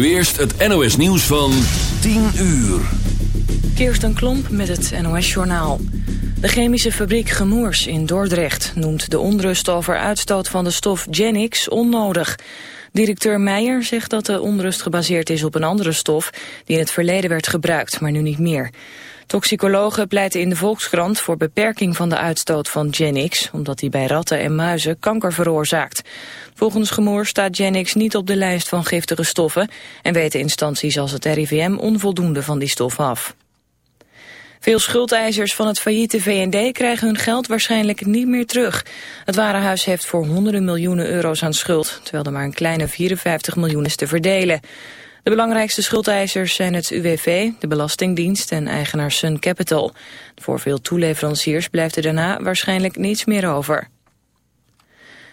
nu eerst het NOS nieuws van 10 uur. Kirsten Klomp met het NOS Journaal. De chemische fabriek Gemoers in Dordrecht noemt de onrust over uitstoot van de stof Genix onnodig. Directeur Meijer zegt dat de onrust gebaseerd is op een andere stof die in het verleden werd gebruikt, maar nu niet meer. Toxicologen pleiten in de Volkskrant voor beperking van de uitstoot van Genix, omdat die bij ratten en muizen kanker veroorzaakt. Volgens Gemoer staat Genix niet op de lijst van giftige stoffen en weten instanties als het RIVM onvoldoende van die stof af. Veel schuldeisers van het failliete VND krijgen hun geld waarschijnlijk niet meer terug. Het Warenhuis heeft voor honderden miljoenen euro's aan schuld, terwijl er maar een kleine 54 miljoen is te verdelen. De belangrijkste schuldeisers zijn het UWV, de Belastingdienst en eigenaar Sun Capital. Voor veel toeleveranciers blijft er daarna waarschijnlijk niets meer over.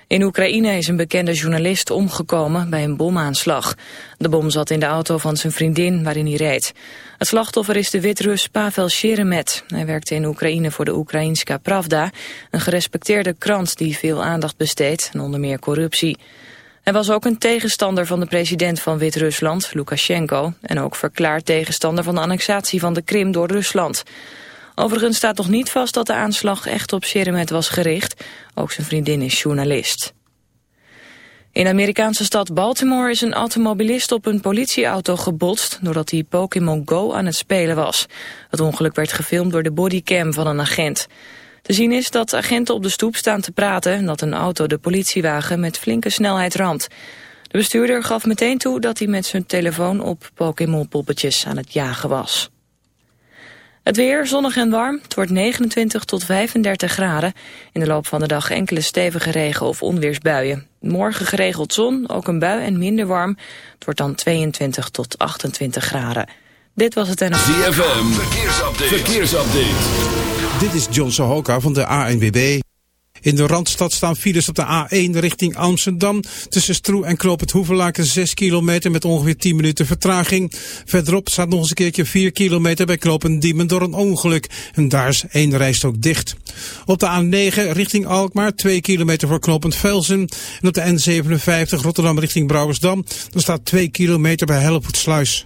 In Oekraïne is een bekende journalist omgekomen bij een bomaanslag. De bom zat in de auto van zijn vriendin waarin hij reed. Het slachtoffer is de Wit-Rus Pavel Sheremet. Hij werkte in Oekraïne voor de Oekraïnska Pravda, een gerespecteerde krant die veel aandacht besteedt en onder meer corruptie. Hij was ook een tegenstander van de president van Wit-Rusland, Lukashenko... en ook verklaard tegenstander van de annexatie van de Krim door Rusland. Overigens staat nog niet vast dat de aanslag echt op Sheremet was gericht. Ook zijn vriendin is journalist. In de Amerikaanse stad Baltimore is een automobilist op een politieauto gebotst... doordat hij Pokémon Go aan het spelen was. Het ongeluk werd gefilmd door de bodycam van een agent. Te zien is dat agenten op de stoep staan te praten... en dat een auto de politiewagen met flinke snelheid ramt. De bestuurder gaf meteen toe dat hij met zijn telefoon op Pokémon-poppetjes aan het jagen was. Het weer zonnig en warm. Het wordt 29 tot 35 graden. In de loop van de dag enkele stevige regen- of onweersbuien. Morgen geregeld zon, ook een bui en minder warm. Het wordt dan 22 tot 28 graden. Dit was het en... ZFM, verkeersupdate. verkeersupdate. Dit is John Sohoka van de ANWB. In de Randstad staan files op de A1 richting Amsterdam. Tussen Stroe en Knoop het Hoevelaken 6 kilometer met ongeveer 10 minuten vertraging. Verderop staat nog eens een keertje 4 kilometer bij Knoop Diemen door een ongeluk. En daar is één rijstok dicht. Op de A9 richting Alkmaar 2 kilometer voor Knopend Velsen. En op de N57 Rotterdam richting Brouwersdam. Dan staat 2 kilometer bij Hellevoetsluis.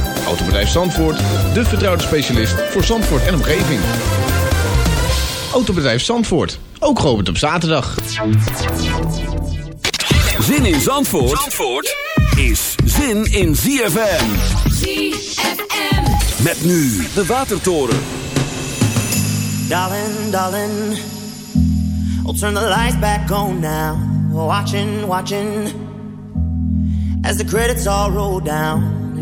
Autobedrijf Zandvoort, de vertrouwde specialist voor Zandvoort en omgeving. Autobedrijf Zandvoort, ook geopend op zaterdag. Zin in Zandvoort, Zandvoort is zin in ZFM. ZFM. Met nu de Watertoren. Darling, darling, I'll turn the lights back on now. Watching, watching, as the credits all roll down.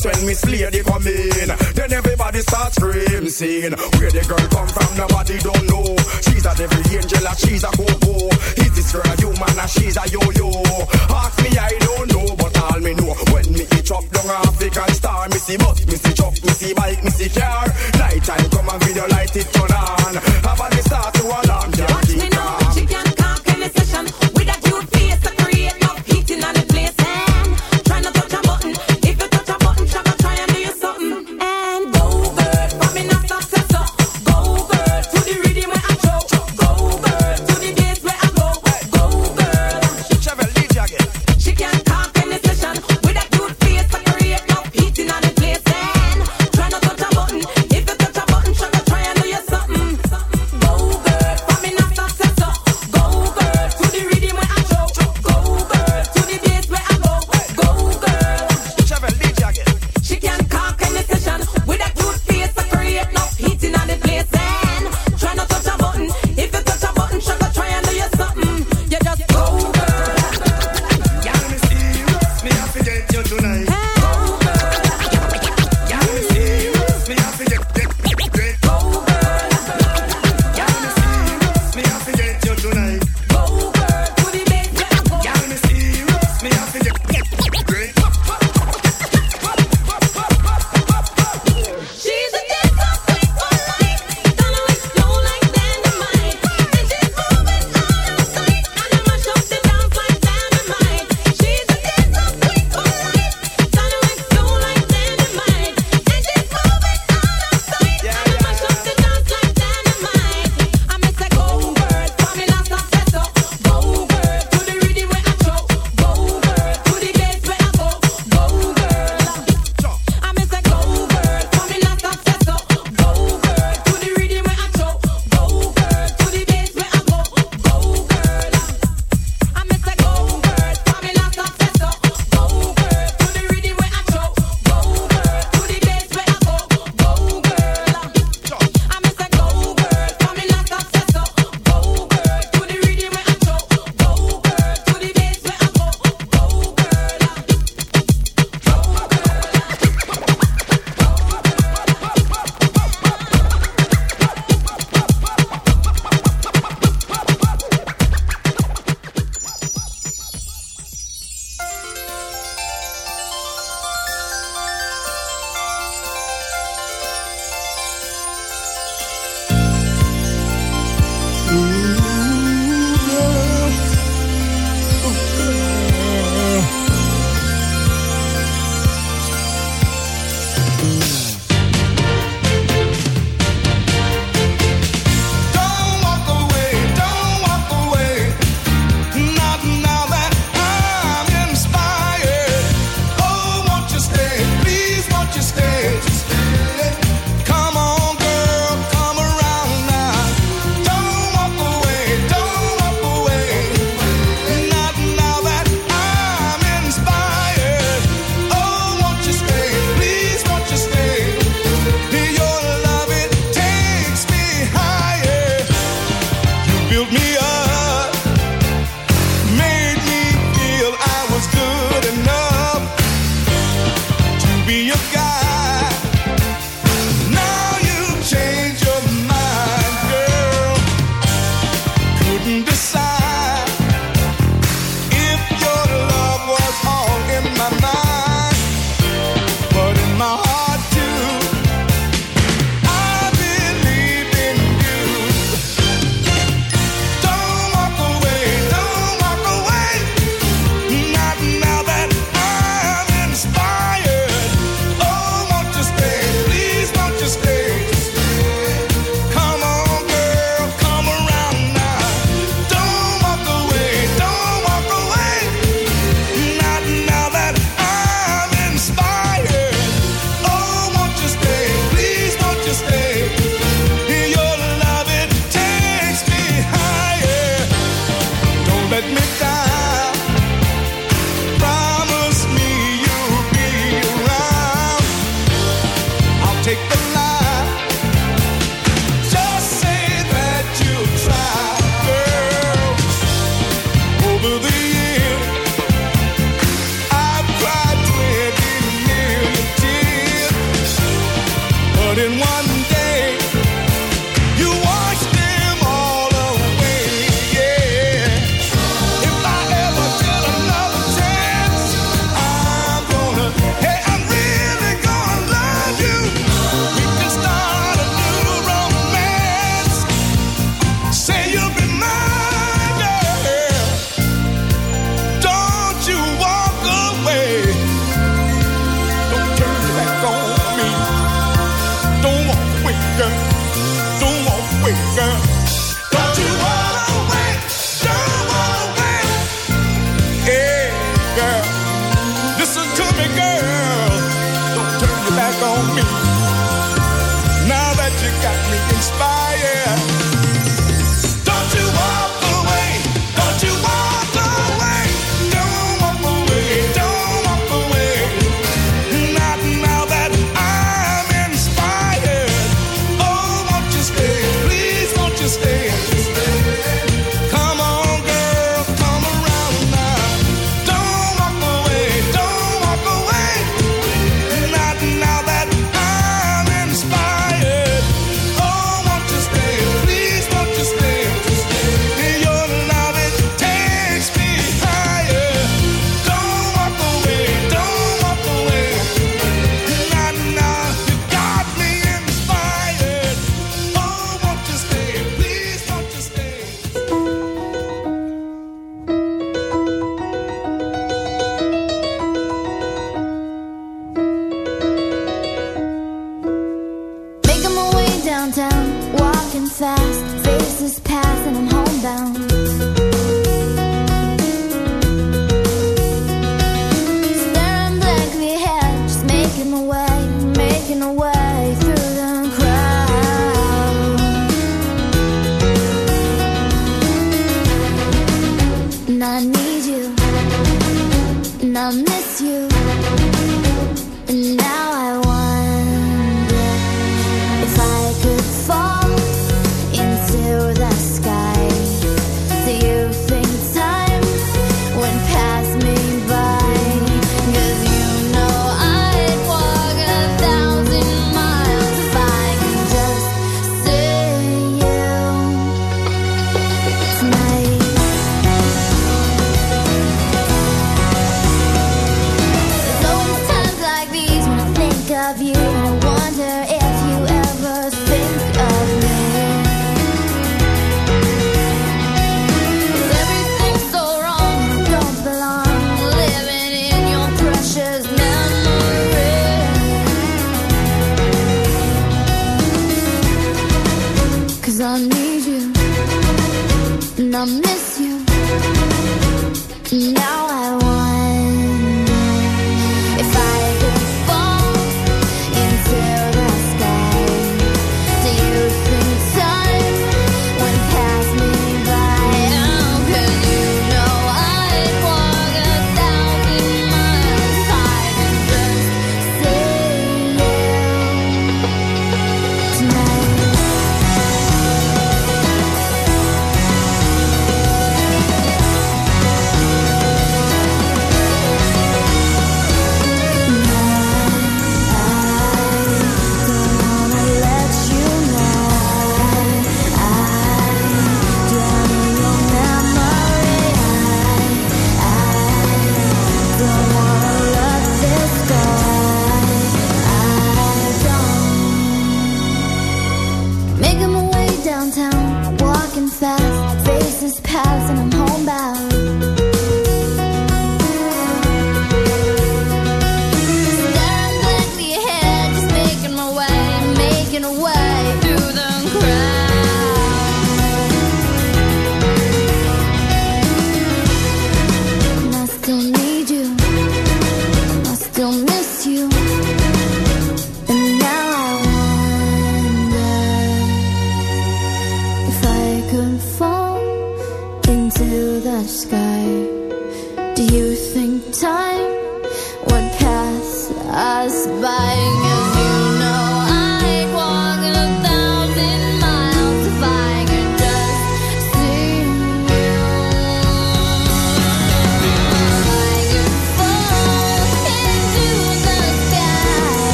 That's when Miss Lady come in. Then everybody starts screaming, saying, Where the girl come from, nobody don't know. She's a devil angel, and she's a go-go. Is this girl a human, and she's a yo-yo? Ask me, I don't know, but all me know. When me eat chop down African star, Missy see bus, me see truck, me see bike, me car. Night time come and video light it turn on. Have a start to alarm, yeah.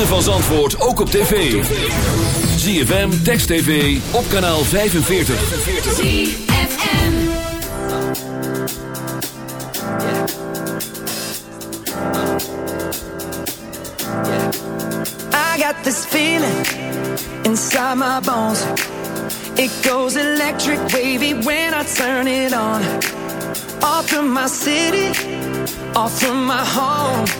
Ritme van Zandvoort ook op tv. ZFM, Text TV, op kanaal 45. ZFM I got this feeling inside my bones. It goes electric wavy when I turn it on. Off from my city, off from my home.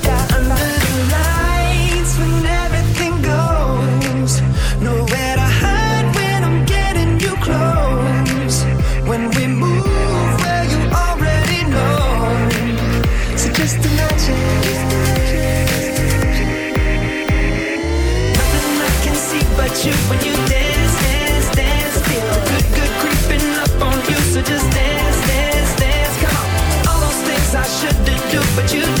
but you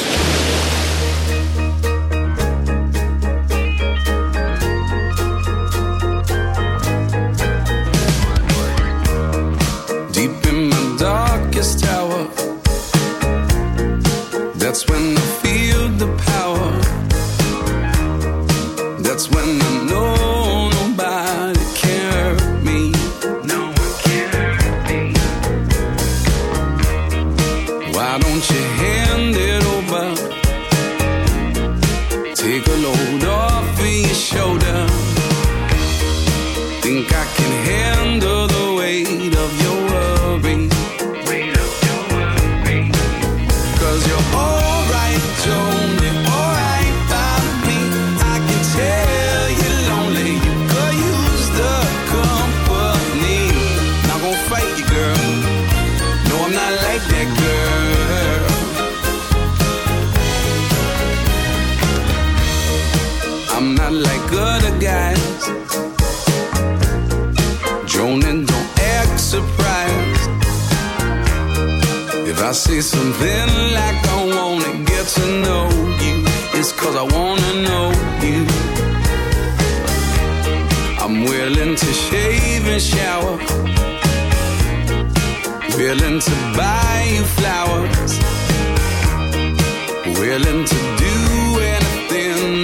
I'm willing to shave and shower. Willing to buy you flowers. Willing to do anything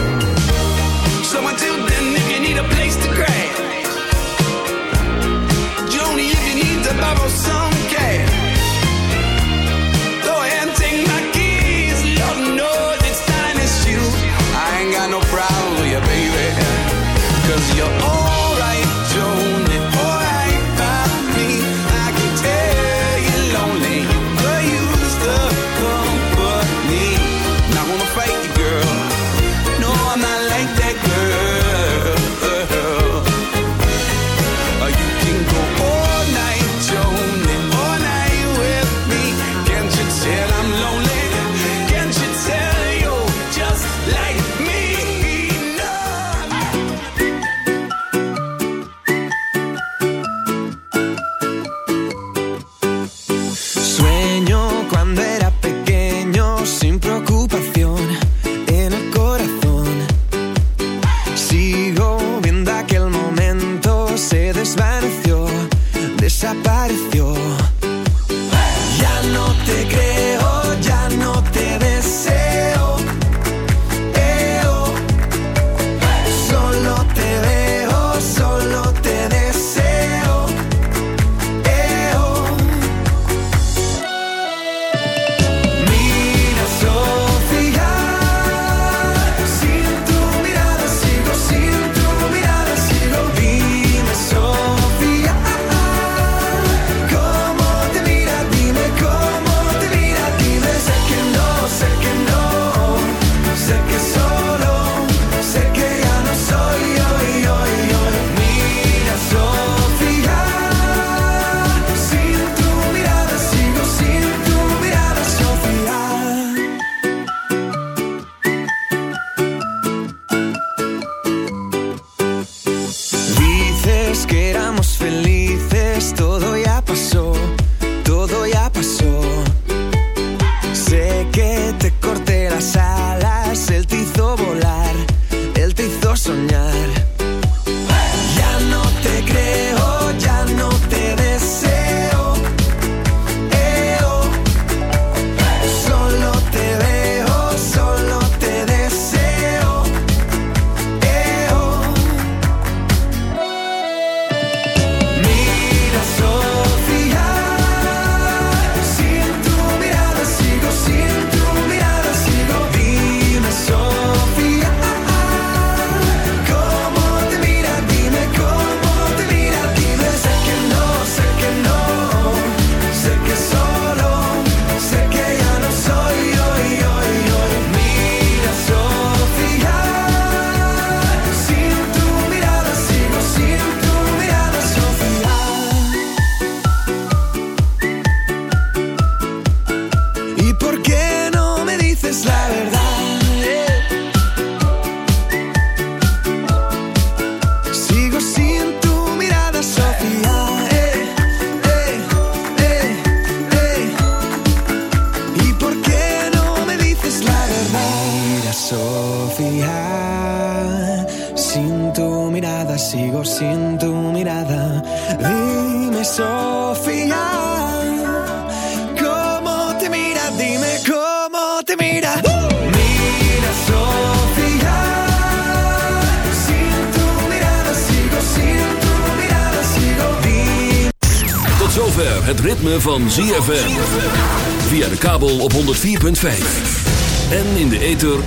Cause you're all